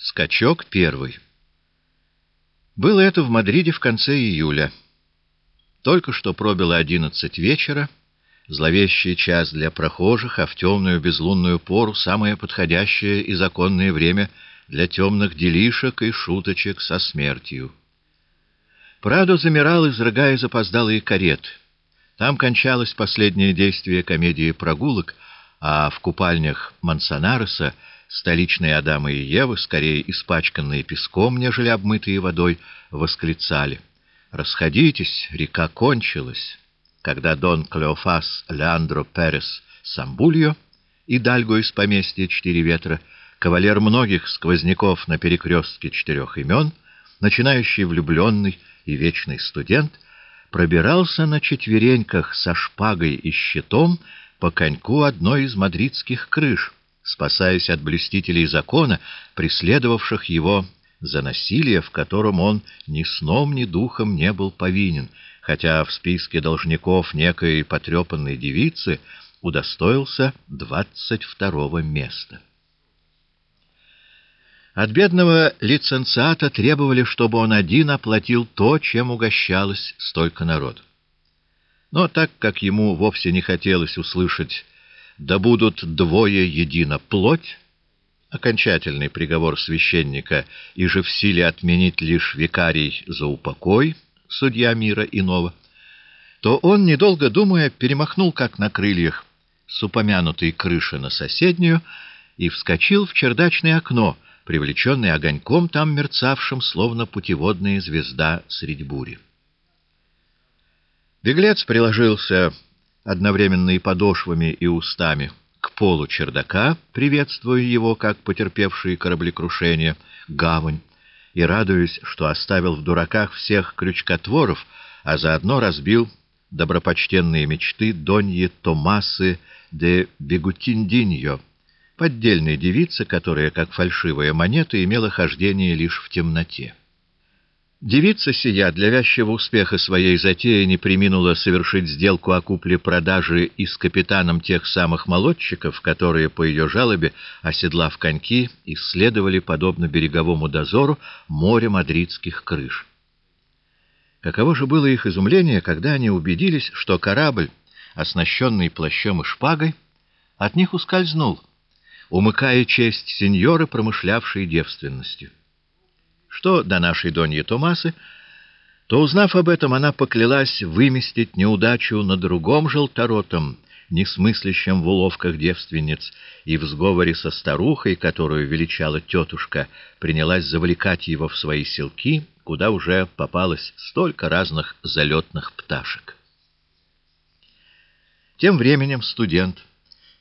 Скачок первый. Было это в Мадриде в конце июля. Только что пробило одиннадцать вечера, зловещий час для прохожих, а в темную безлунную пору самое подходящее и законное время для темных делишек и шуточек со смертью. Прадо замирал, изрыгая запоздалые кареты. Там кончалось последнее действие комедии «Прогулок», а в купальнях Мансонареса Столичные Адамы и Евы, скорее испачканные песком, нежели обмытые водой, восклицали. «Расходитесь, река кончилась!» Когда Дон Клеофас Леандро Перес Самбульо и Дальго из поместья «Четыре ветра», кавалер многих сквозняков на перекрестке четырех имен, начинающий влюбленный и вечный студент, пробирался на четвереньках со шпагой и щитом по коньку одной из мадридских крыш — спасаясь от блюстителей закона, преследовавших его за насилие, в котором он ни сном, ни духом не был повинен, хотя в списке должников некой потрепанной девицы удостоился двадцать второго места. От бедного лиценциата требовали, чтобы он один оплатил то, чем угощалось столько народ. Но так как ему вовсе не хотелось услышать да будут двое едино плоть, окончательный приговор священника, и же в силе отменить лишь викарий за упокой, судья мира иного, то он, недолго думая, перемахнул, как на крыльях, с упомянутой крыши на соседнюю и вскочил в чердачное окно, привлеченный огоньком там мерцавшим, словно путеводная звезда средь бури. Беглец приложился одновременно и подошвами, и устами, к полу чердака, приветствуя его, как потерпевший кораблекрушение, гавань, и радуясь, что оставил в дураках всех крючкотворов, а заодно разбил добропочтенные мечты Доньи Томасы де Бегутиндиньо, поддельной девицы, которая, как фальшивая монета, имела хождение лишь в темноте. Девица сия для вязчего успеха своей затеи не приминула совершить сделку о купле-продаже и с капитаном тех самых молодчиков, которые, по ее жалобе, оседлав коньки, исследовали, подобно береговому дозору, море мадридских крыш. Каково же было их изумление, когда они убедились, что корабль, оснащенный плащом и шпагой, от них ускользнул, умыкая честь сеньоры, промышлявшей девственностью. Что до нашей Доньи Томасы, то, узнав об этом, она поклялась выместить неудачу на другом желторотом, несмыслящем в уловках девственниц, и в сговоре со старухой, которую величала тетушка, принялась завлекать его в свои селки, куда уже попалось столько разных залетных пташек. Тем временем студент,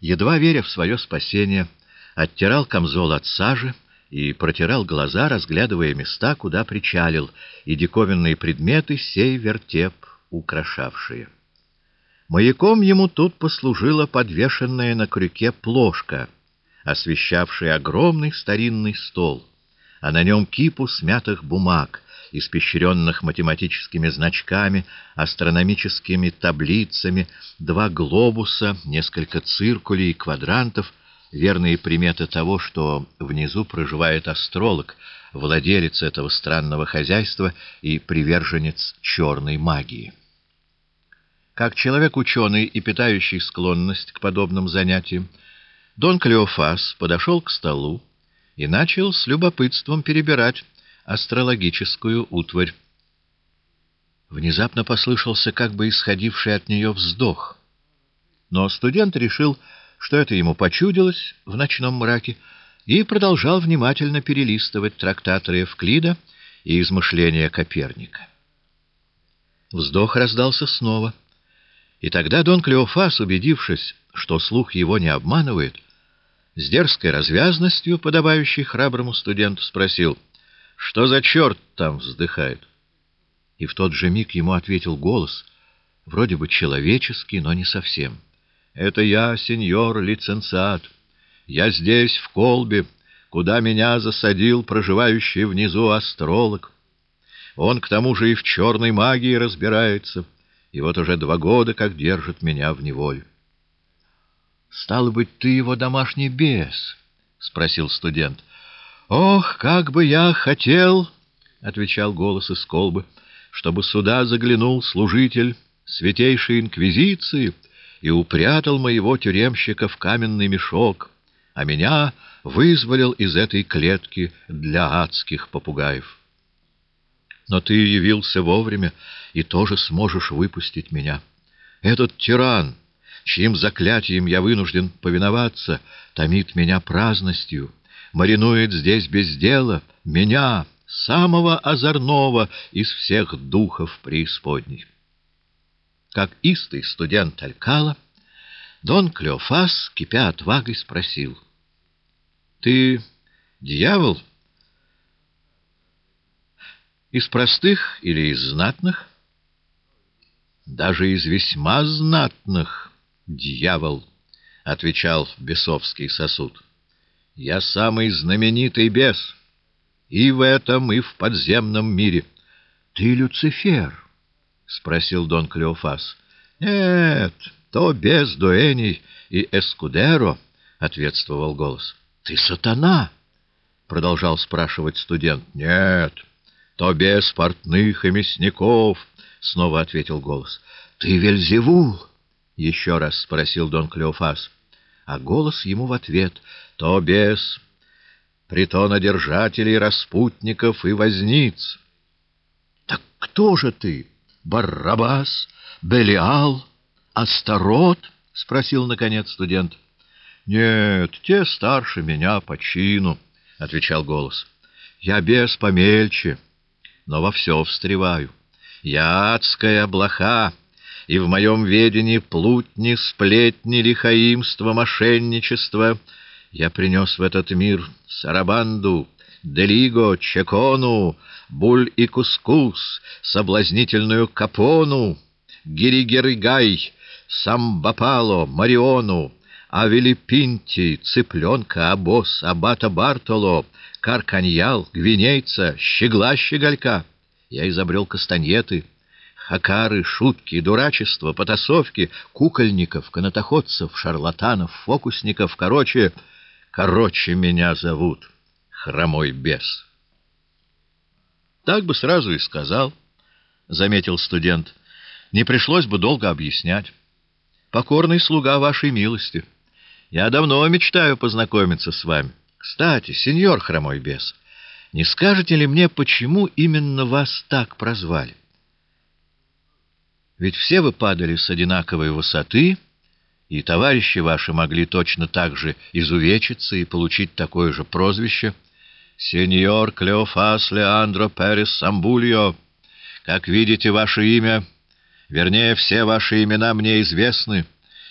едва веря в свое спасение, оттирал камзол от сажи, и протирал глаза, разглядывая места, куда причалил, и диковинные предметы сей вертеп украшавшие. Маяком ему тут послужила подвешенная на крюке плошка, освещавшая огромный старинный стол, а на нем кипу смятых бумаг, испещренных математическими значками, астрономическими таблицами, два глобуса, несколько циркулей и квадрантов — верные приметы того, что внизу проживает астролог, владелец этого странного хозяйства и приверженец черной магии. Как человек-ученый и питающий склонность к подобным занятиям, Дон Клеофас подошел к столу и начал с любопытством перебирать астрологическую утварь. Внезапно послышался как бы исходивший от нее вздох. Но студент решил что это ему почудилось в ночном мраке, и продолжал внимательно перелистывать трактаты Евклида и измышления Коперника. Вздох раздался снова, и тогда Дон Клеофас, убедившись, что слух его не обманывает, с дерзкой развязностью, подобающей храброму студенту, спросил, «Что за черт там вздыхает?» И в тот же миг ему ответил голос, вроде бы человеческий, но не совсем — это я, сеньор лиценциат. Я здесь, в колбе, куда меня засадил проживающий внизу астролог. Он, к тому же, и в черной магии разбирается, и вот уже два года как держит меня в неволе. — Стало быть, ты его домашний бес? — спросил студент. «Ох, как бы я хотел!» — отвечал голос из колбы, — «чтобы сюда заглянул служитель святейшей инквизиции и упрятал моего тюремщика в каменный мешок, а меня вызволил из этой клетки для адских попугаев. Но ты явился вовремя и тоже сможешь выпустить меня. Этот тиран, чьим заклятием я вынужден повиноваться, томит меня праздностью, маринует здесь без дела меня, самого озорного из всех духов преисподней. Как истый студент Алькала, Дон Клеофас, кипя отвагой, спросил. — Ты дьявол? Из простых или из знатных? — Даже из весьма знатных, дьявол, — отвечал бесовский сосуд. — Я самый знаменитый бес, и в этом, и в подземном мире. — Ты Люцифер? — спросил Дон Клеофас. — Нет, — то без Дуэни и Эскудеро, — ответствовал голос. — Ты сатана? — продолжал спрашивать студент. — Нет, то без портных и мясников, — снова ответил голос. — Ты Вельзевул? — еще раз спросил Дон Клеофас. А голос ему в ответ. — То без притонодержателей, распутников и возниц. — Так кто же ты? Баррабас? Белиал? — Астарот? — спросил, наконец, студент. — Нет, те старше меня по чину, — отвечал голос. — Я без помельче, но во все встреваю. Я адская блоха, и в моем ведении плутни, сплетни, лихаимство, мошенничество. Я принес в этот мир сарабанду, делиго, чекону, буль и кускус, соблазнительную капону, гиригеригай, Самбапало, Мариону, Авелипинти, Цыпленка, Абос, Абата Бартоло, Карканьял, Гвинейца, Щегла-щеголька. Я изобрел кастаньеты, хакары, шутки, дурачество, потасовки, кукольников, канатоходцев, шарлатанов, фокусников. Короче, короче меня зовут Хромой Бес. Так бы сразу и сказал, — заметил студент. Не пришлось бы долго объяснять покорный слуга вашей милости. Я давно мечтаю познакомиться с вами. Кстати, сеньор хромой бес, не скажете ли мне, почему именно вас так прозвали? Ведь все вы падали с одинаковой высоты, и товарищи ваши могли точно так же изувечиться и получить такое же прозвище. Сеньор Клеофас Леандро Перес Самбульо, как видите, ваше имя Вернее, все ваши имена мне известны,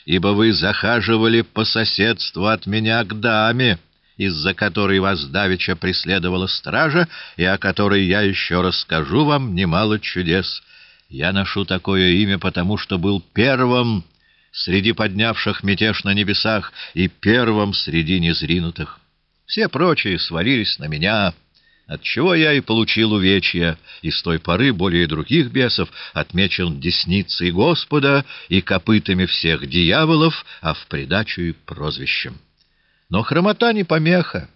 ибо вы захаживали по соседству от меня к даме, из-за которой вас давеча преследовала стража, и о которой я еще расскажу вам немало чудес. Я ношу такое имя, потому что был первым среди поднявших мятеж на небесах и первым среди незринутых. Все прочие свалились на меня — отчего я и получил увечья, и с той поры более других бесов отмечен десницей Господа и копытами всех дьяволов, а в придачу и прозвищем. Но хромота не помеха.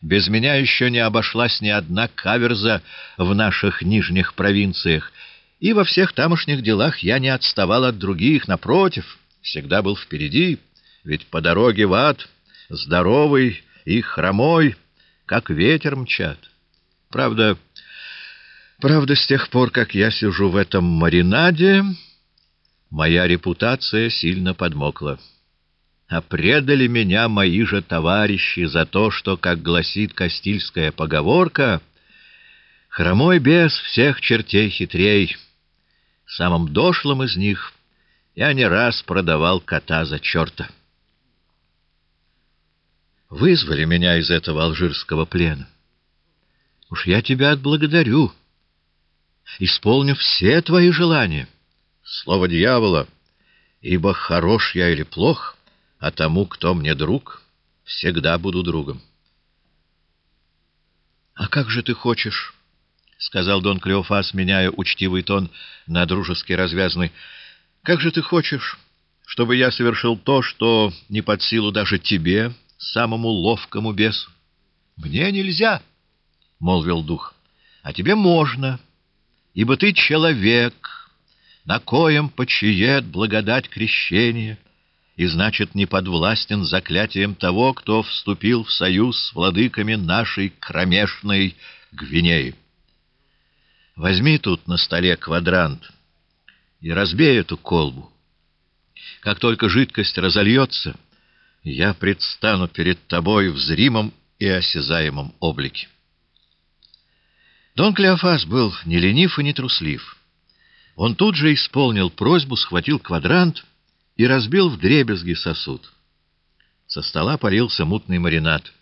Без меня еще не обошлась ни одна каверза в наших нижних провинциях, и во всех тамошних делах я не отставал от других, напротив, всегда был впереди, ведь по дороге в ад здоровый и хромой, как ветер мчат. Правда, правда, с тех пор, как я сижу в этом маринаде, моя репутация сильно подмокла. А предали меня мои же товарищи за то, что, как гласит Кастильская поговорка, «Хромой бес всех чертей хитрей». Самым дошлым из них я не раз продавал кота за черта. Вызвали меня из этого алжирского плена. Уж я тебя отблагодарю. Исполню все твои желания. Слово дьявола, ибо хорош я или плох, а тому, кто мне друг, всегда буду другом. — А как же ты хочешь, — сказал Дон Клеофас, меняя учтивый тон на дружеский развязный, — как же ты хочешь, чтобы я совершил то, что не под силу даже тебе, самому ловкому бесу? Мне нельзя, — молвил дух, — а тебе можно, ибо ты человек, на коем почиет благодать крещения, и, значит, не подвластен заклятием того, кто вступил в союз с владыками нашей кромешной Гвинеи. Возьми тут на столе квадрант и разбей эту колбу. Как только жидкость разольется, я предстану перед тобой в зримом и осязаемом облике. Дон Клеофас был не ленив и не труслив. Он тут же исполнил просьбу, схватил квадрант и разбил вдребезги сосуд. Со стола полился мутный маринад,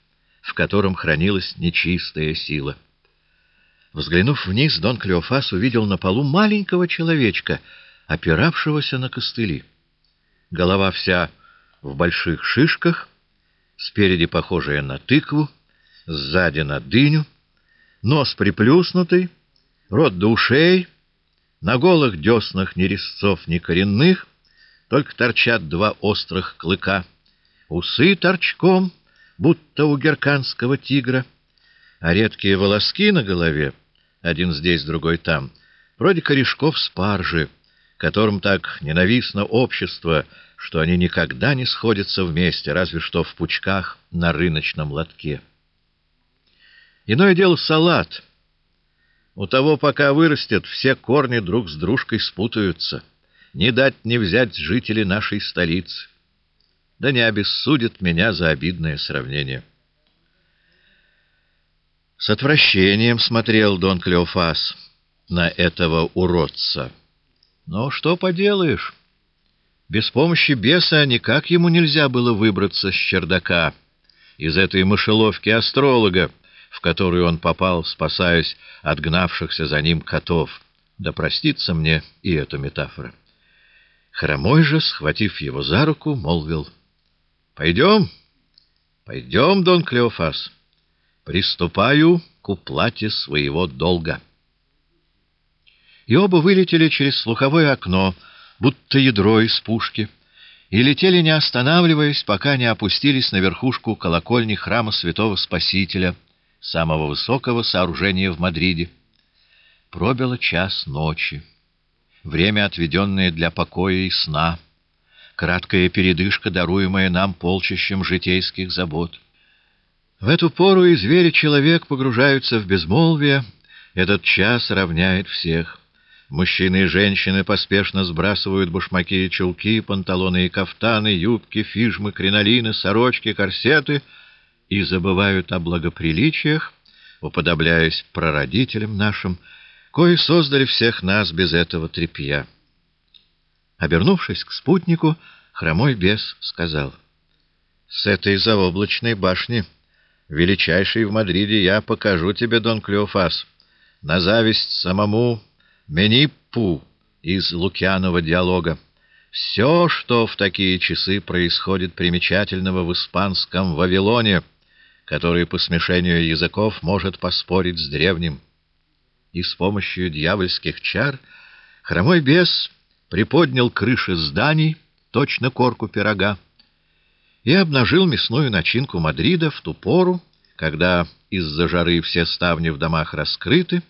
в котором хранилась нечистая сила. Взглянув вниз, Дон Клеофас увидел на полу маленького человечка, опиравшегося на костыли. Голова вся в больших шишках, спереди похожая на тыкву, сзади на дыню, нос приплюснутый, рот до ушей, на голых деснах ни резцов, ни коренных, только торчат два острых клыка, усы торчком, будто у герканского тигра, а редкие волоски на голове, один здесь, другой там, вроде корешков спаржи, которым так ненавистно общество, что они никогда не сходятся вместе, разве что в пучках на рыночном лотке. Иное дело салат. У того, пока вырастет, все корни друг с дружкой спутаются. Не дать не взять жители нашей столицы. Да не обессудят меня за обидное сравнение. С отвращением смотрел Дон Клеофас на этого уродца. Но что поделаешь? Без помощи беса никак ему нельзя было выбраться с чердака, из этой мышеловки астролога, в которую он попал, спасаясь от гнавшихся за ним котов. Да простится мне и эта метафора. Хромой же, схватив его за руку, молвил, «Пойдем, пойдем, Дон Клеофас, приступаю к уплате своего долга» и оба вылетели через слуховое окно, будто ядро из пушки, и летели, не останавливаясь, пока не опустились на верхушку колокольни храма святого Спасителя, самого высокого сооружения в Мадриде. Пробило час ночи, время, отведенное для покоя и сна, краткая передышка, даруемая нам полчищем житейских забот. В эту пору и звери человек погружаются в безмолвие, этот час равняет всех. Мужчины и женщины поспешно сбрасывают башмаки и чулки, панталоны и кафтаны, юбки, фижмы, кринолины, сорочки, корсеты и забывают о благоприличиях, уподобляясь прародителям нашим, кои создали всех нас без этого тряпья. Обернувшись к спутнику, хромой бес сказал, «С этой заоблачной башни, величайшей в Мадриде, я покажу тебе, Дон Клеофас, на зависть самому Мениппу из Лукьянова диалога. Все, что в такие часы происходит примечательного в испанском Вавилоне, который по смешению языков может поспорить с древним. И с помощью дьявольских чар хромой бес приподнял крыши зданий, точно корку пирога, и обнажил мясную начинку Мадрида в ту пору, когда из-за жары все ставни в домах раскрыты,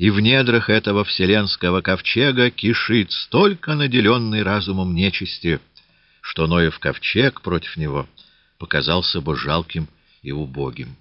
и в недрах этого вселенского ковчега кишит столько наделенный разумом нечисти, что Ноев ковчег против него показался бы жалким и убогим.